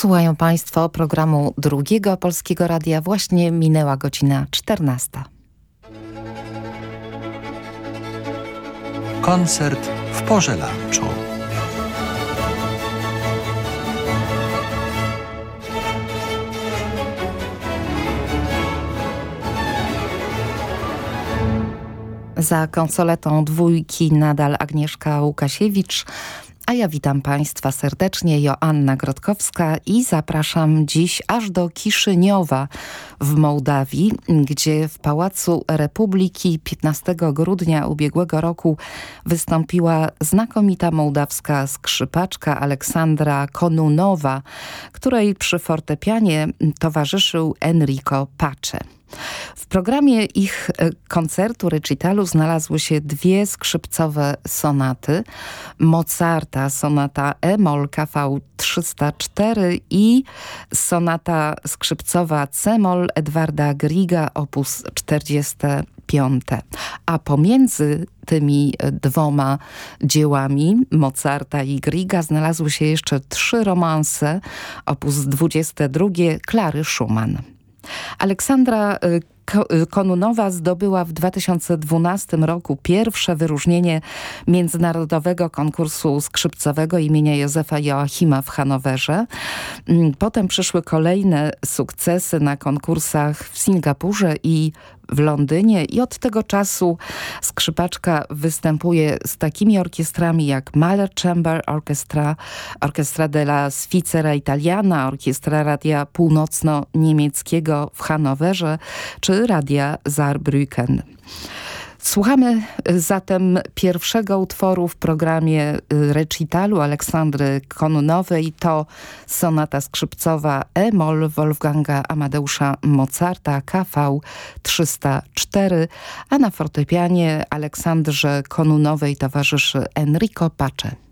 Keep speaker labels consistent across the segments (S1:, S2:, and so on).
S1: Słuchają Państwo programu Drugiego Polskiego Radia. Właśnie minęła godzina 14.
S2: Koncert w porze lunchu.
S1: Za konsoletą dwójki nadal Agnieszka Łukasiewicz, a ja witam Państwa serdecznie, Joanna Grodkowska i zapraszam dziś aż do Kiszyniowa w Mołdawii, gdzie w Pałacu Republiki 15 grudnia ubiegłego roku wystąpiła znakomita mołdawska skrzypaczka Aleksandra Konunowa, której przy fortepianie towarzyszył Enrico Pace. W programie ich e, koncertu, recitalu znalazły się dwie skrzypcowe sonaty. Mozarta, sonata E-moll KV 304 i sonata skrzypcowa C-moll Edwarda Griga op. 45. A pomiędzy tymi dwoma dziełami Mozarta i Griga znalazły się jeszcze trzy romanse op. 22 Klary Schumann. Aleksandra y, y, Konunowa zdobyła w 2012 roku pierwsze wyróżnienie Międzynarodowego Konkursu Skrzypcowego imienia Józefa Joachima w Hanowerze. Mm, potem przyszły kolejne sukcesy na konkursach w Singapurze i w Londynie i od tego czasu skrzypaczka występuje z takimi orkiestrami jak Mahler Chamber Orchestra, Orchestra della Svizzera Italiana, Orkiestra Radia Północno-Niemieckiego w Hanowerze czy Radia Saarbrücken. Słuchamy y, zatem pierwszego utworu w programie y, recitalu Aleksandry Konunowej. To sonata skrzypcowa E-moll Wolfganga Amadeusza Mozarta KV 304, a na fortepianie Aleksandrze Konunowej towarzyszy Enrico Pace.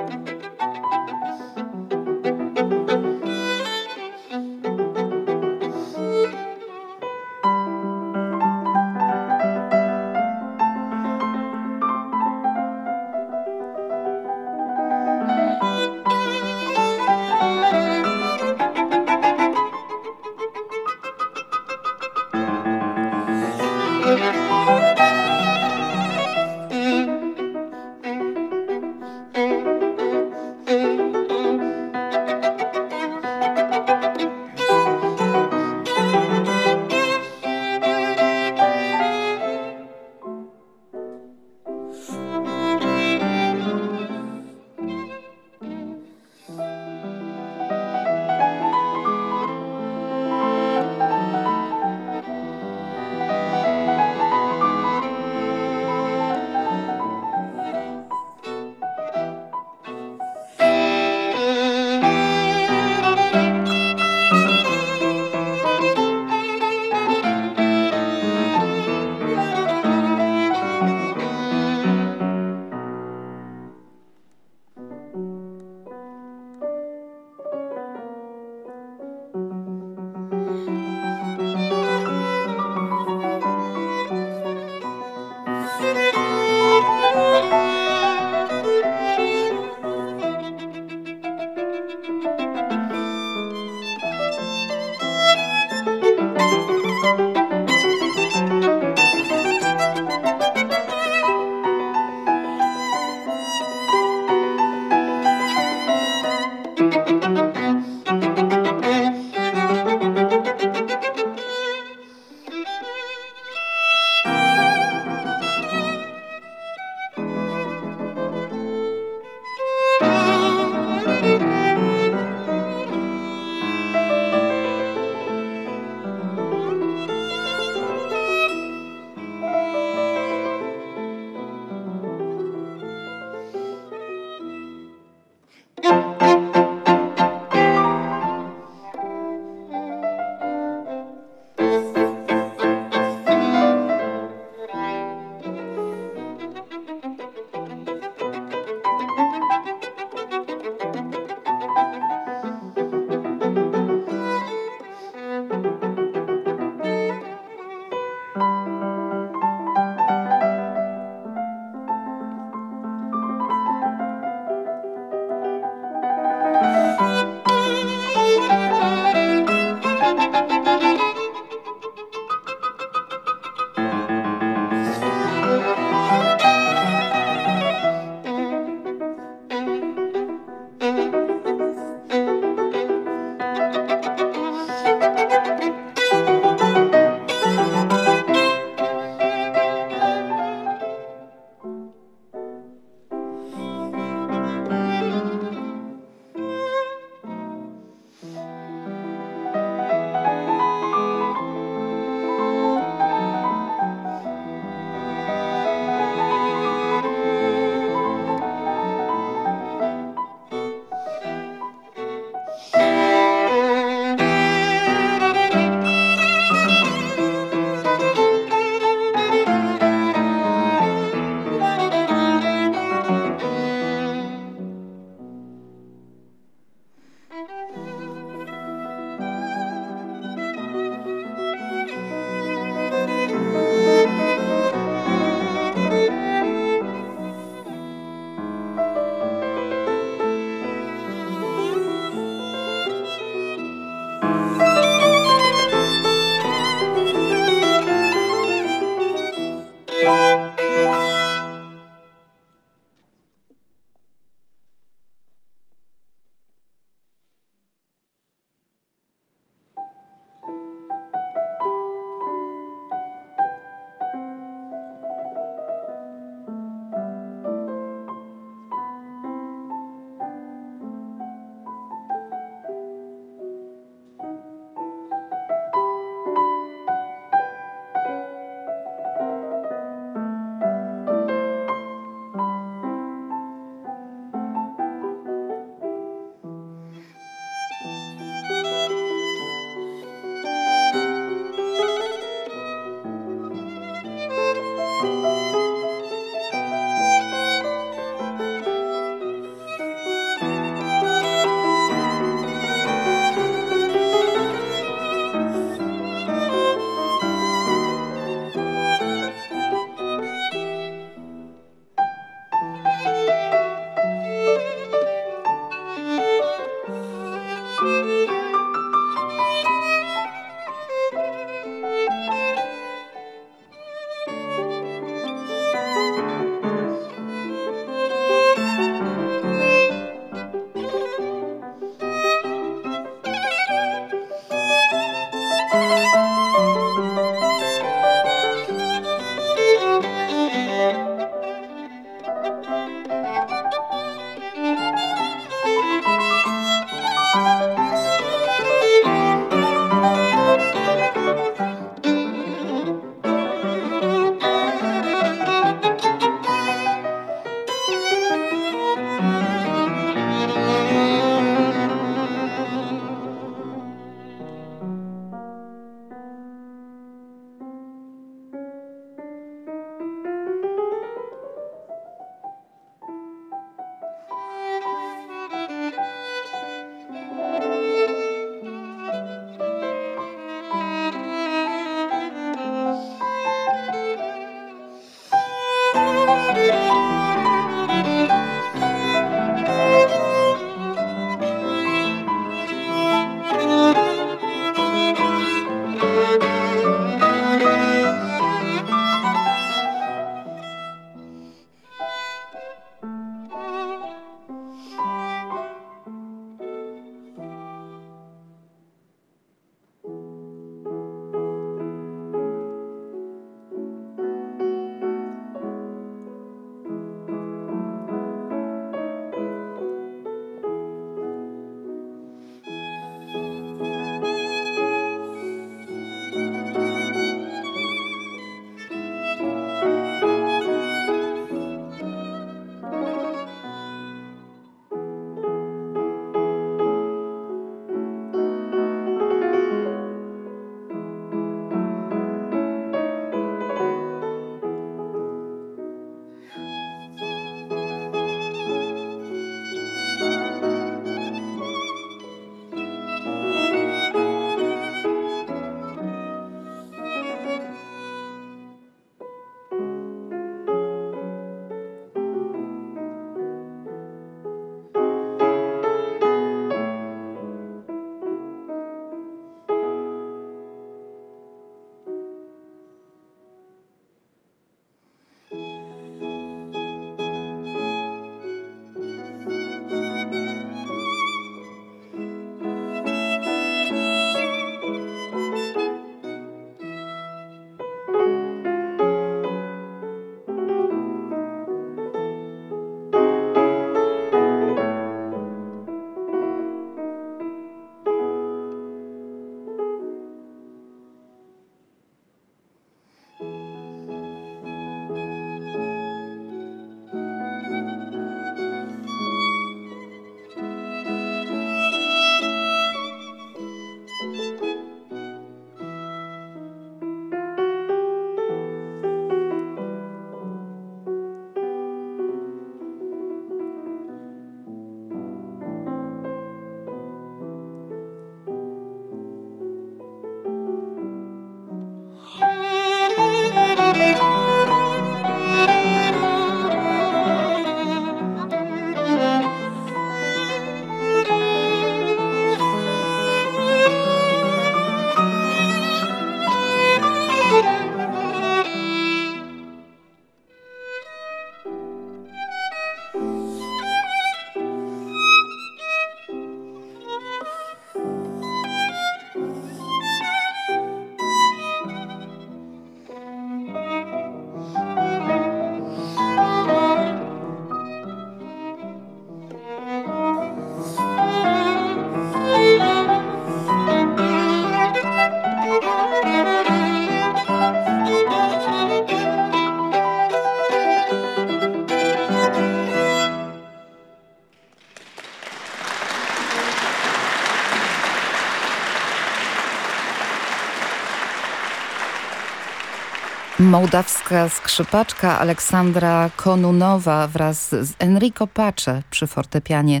S1: Mołdawska skrzypaczka Aleksandra Konunowa wraz z Enrico Pace przy fortepianie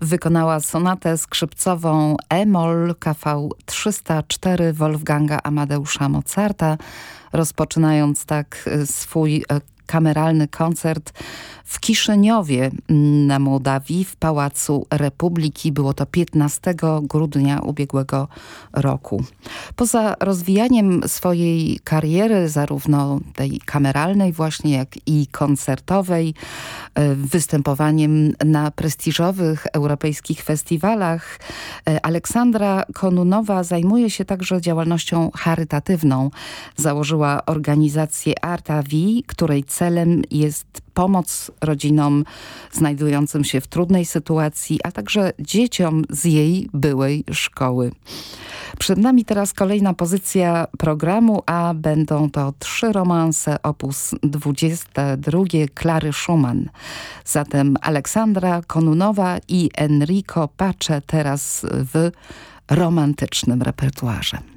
S1: wykonała sonatę skrzypcową E-moll KV 304 Wolfganga Amadeusza Mozarta, rozpoczynając tak swój kameralny koncert w Kiszyniowie na Mołdawii w Pałacu Republiki. Było to 15 grudnia ubiegłego roku. Poza rozwijaniem swojej kariery, zarówno tej kameralnej właśnie, jak i koncertowej, e, występowaniem na prestiżowych europejskich festiwalach, e, Aleksandra Konunowa zajmuje się także działalnością charytatywną. Założyła organizację Artavi, której celem jest pomoc rodzinom znajdującym się w trudnej sytuacji, a także dzieciom z jej byłej szkoły. Przed nami teraz kolejna pozycja programu, a będą to trzy romanse opus 22 Klary Schumann. Zatem Aleksandra Konunowa i Enrico Pace teraz w romantycznym repertuarze.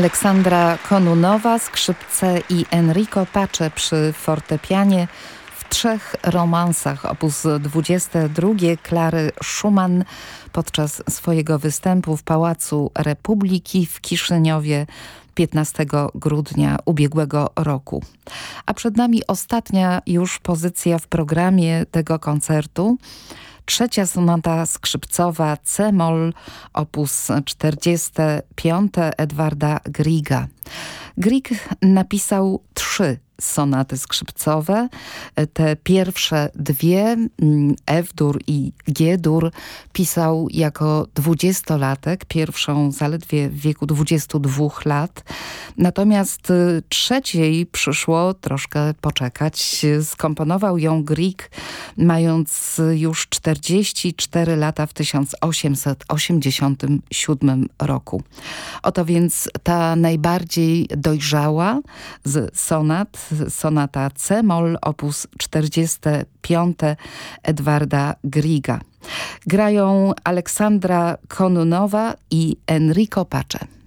S1: Aleksandra Konunowa, skrzypce i Enrico Pace przy fortepianie w trzech romansach op. 22 Klary Schumann podczas swojego występu w Pałacu Republiki w Kiszyniowie 15 grudnia ubiegłego roku. A przed nami ostatnia już pozycja w programie tego koncertu trzecia sonata skrzypcowa C-moll op. 45 Edwarda Griga. Grieg napisał trzy sonaty skrzypcowe. Te pierwsze dwie, mm, F-dur i G-dur, pisał jako dwudziestolatek, pierwszą zaledwie w wieku 22 lat. Natomiast y, trzeciej przyszło troszkę poczekać. Skomponował ją Grieg mając już 44 lata w 1887 roku. Oto więc ta najbardziej dojrzała z sonat sonata C-moll op. 45 Edwarda Griga. Grają Aleksandra Konunowa i Enrico Pace.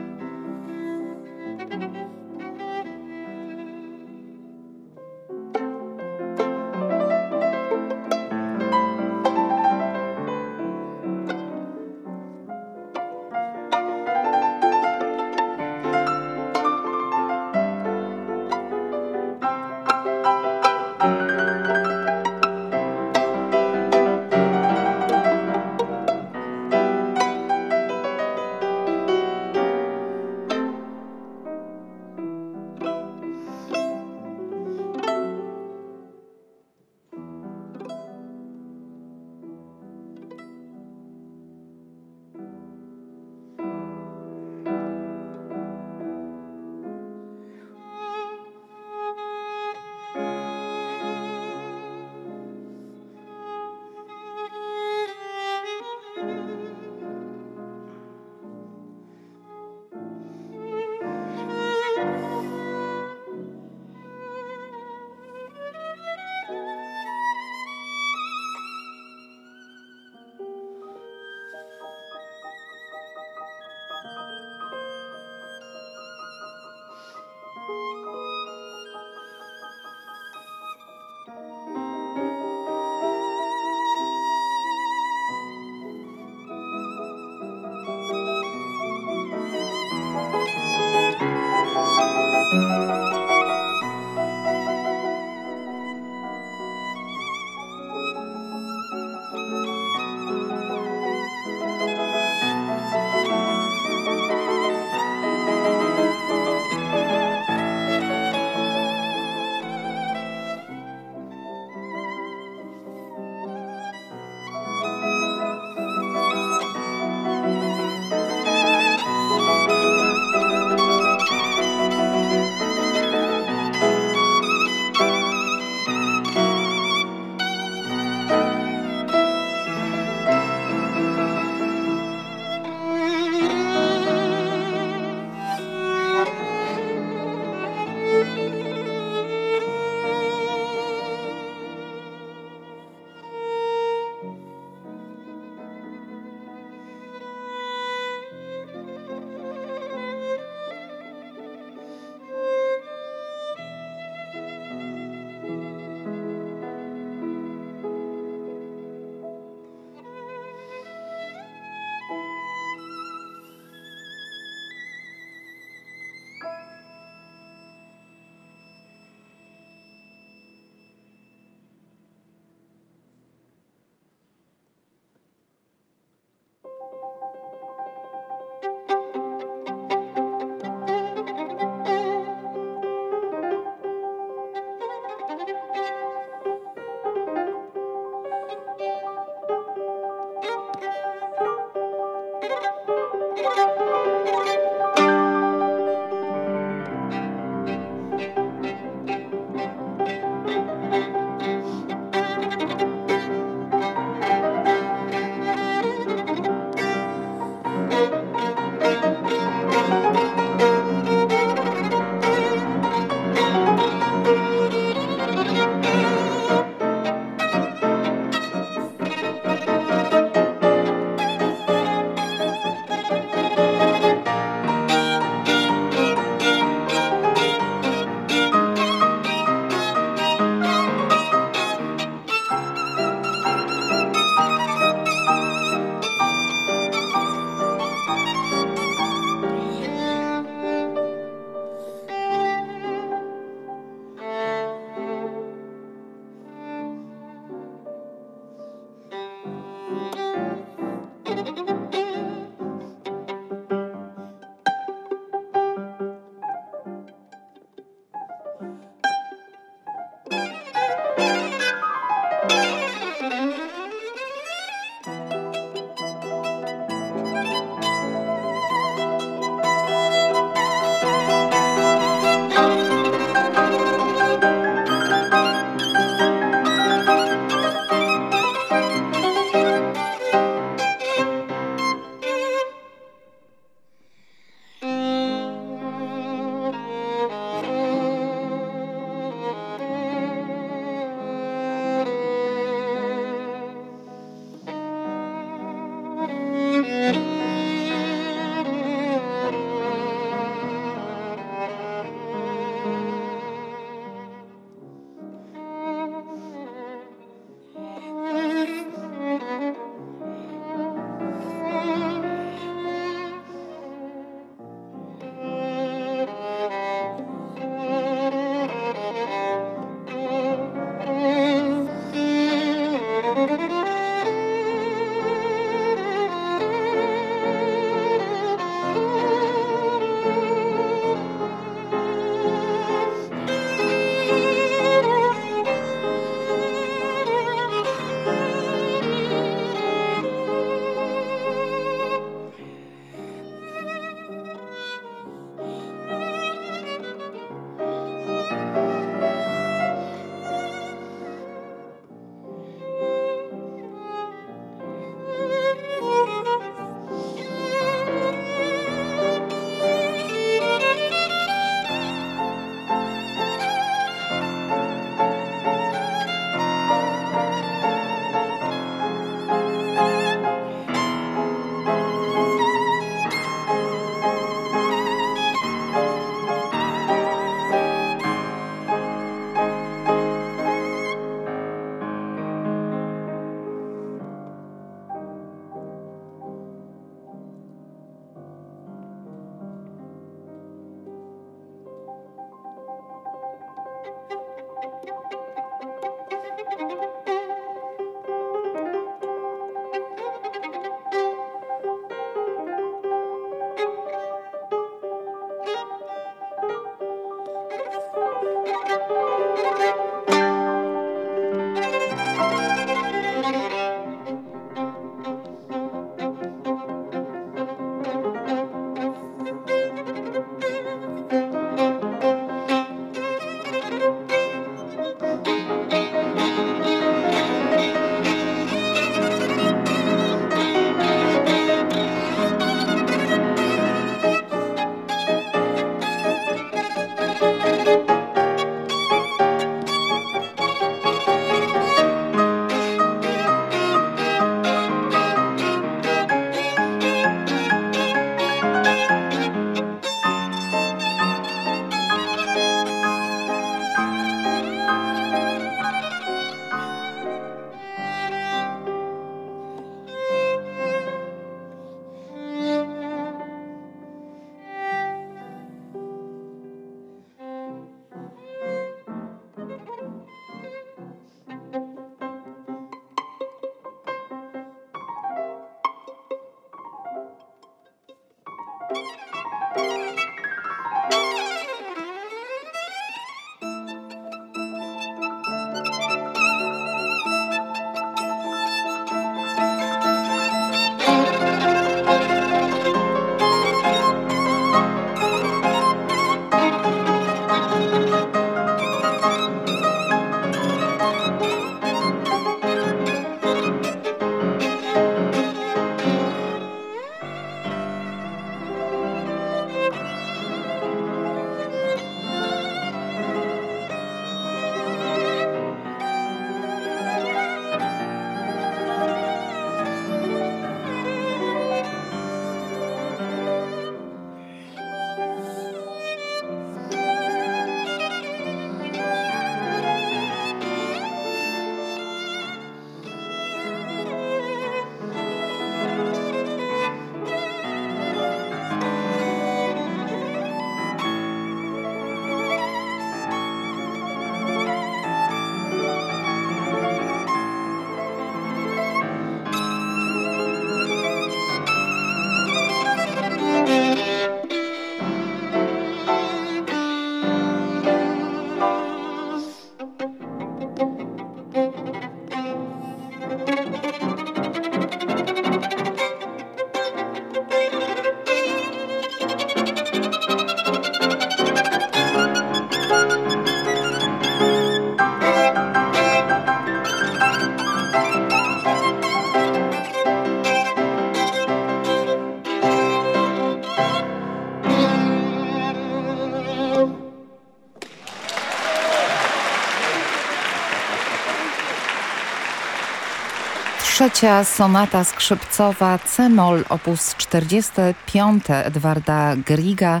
S1: Trzecia sonata skrzypcowa C-moll op. 45 Edwarda Griga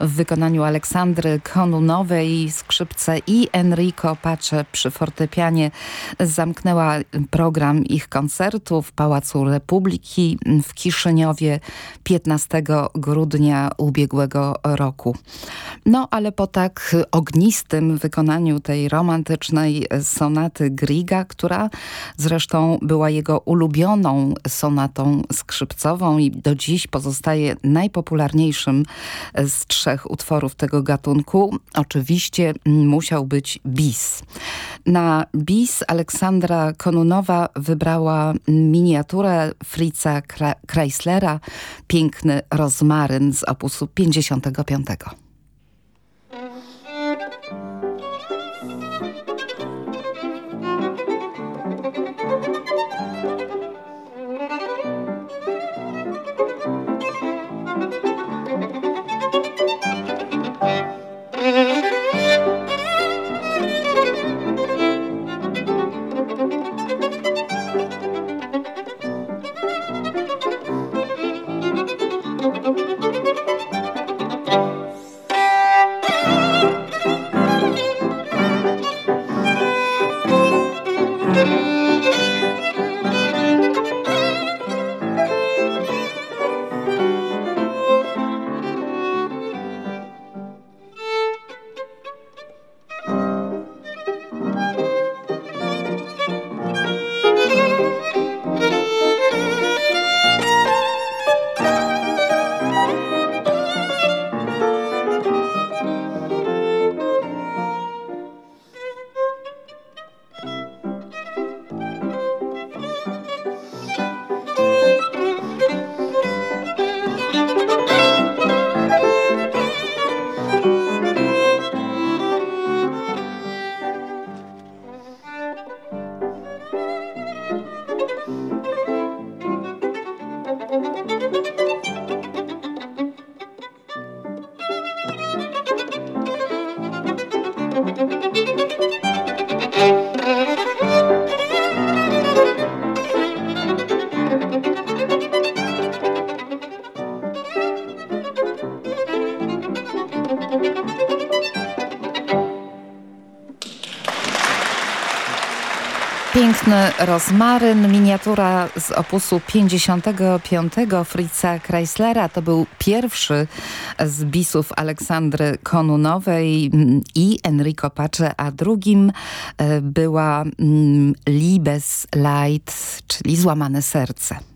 S1: w wykonaniu Aleksandry Konunowej, skrzypce i Enrico Pace przy fortepianie zamknęła program ich koncertu w Pałacu Republiki w Kiszyniowie 15 grudnia ubiegłego roku. No ale po tak ognistym wykonaniu tej romantycznej sonaty Griga, która zresztą była jego ulubioną sonatą skrzypcową i do dziś pozostaje najpopularniejszym z trzech utworów tego gatunku. Oczywiście musiał być bis. Na bis Aleksandra Konunowa wybrała miniaturę Fritza Chryslera Piękny rozmaryn z opusu 55. Piękny rozmaryn, miniatura z opusu 55 Fritza Chryslera. To był pierwszy z bisów Aleksandry Konunowej i Enrico Pace, a drugim e, była mm, Liebes Light, czyli Złamane Serce.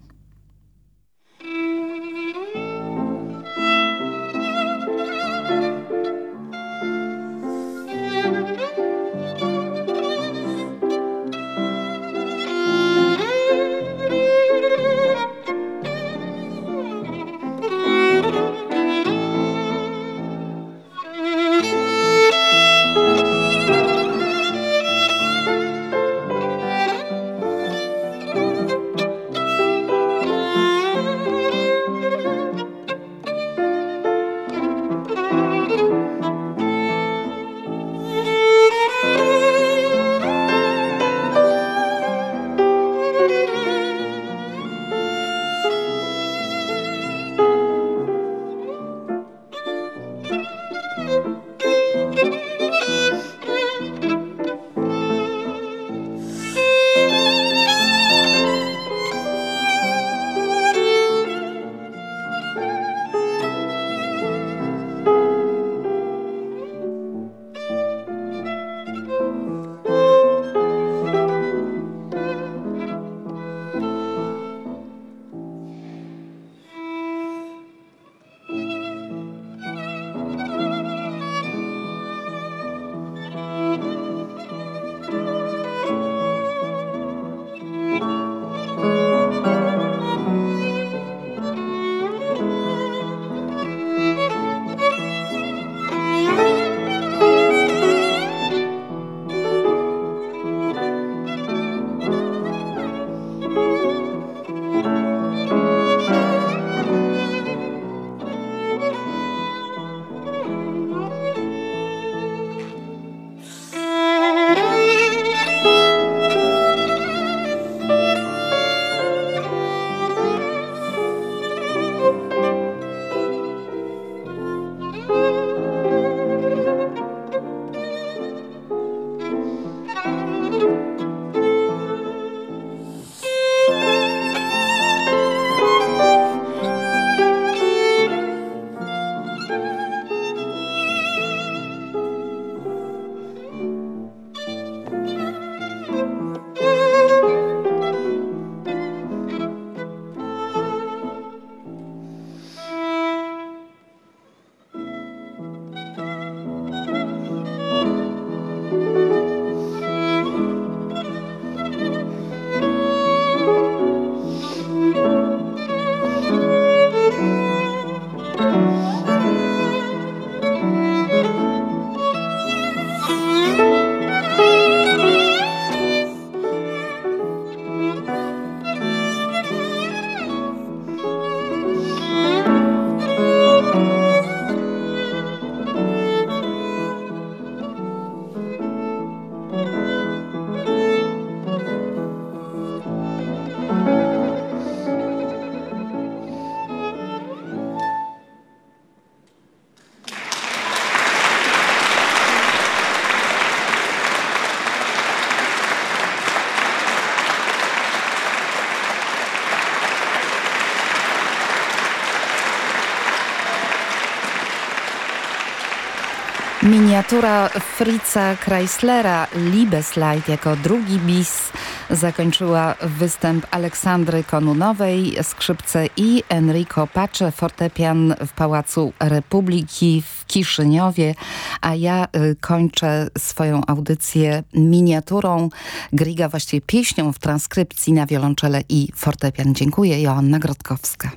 S1: Miniatura Fritza Chryslera Liebesleid jako drugi bis zakończyła występ Aleksandry Konunowej, skrzypce i Enrico Pace, fortepian w Pałacu Republiki w Kiszyniowie, a ja y, kończę swoją audycję miniaturą Griga, właściwie pieśnią w transkrypcji na wiolonczele i fortepian. Dziękuję, Joanna Grotkowska.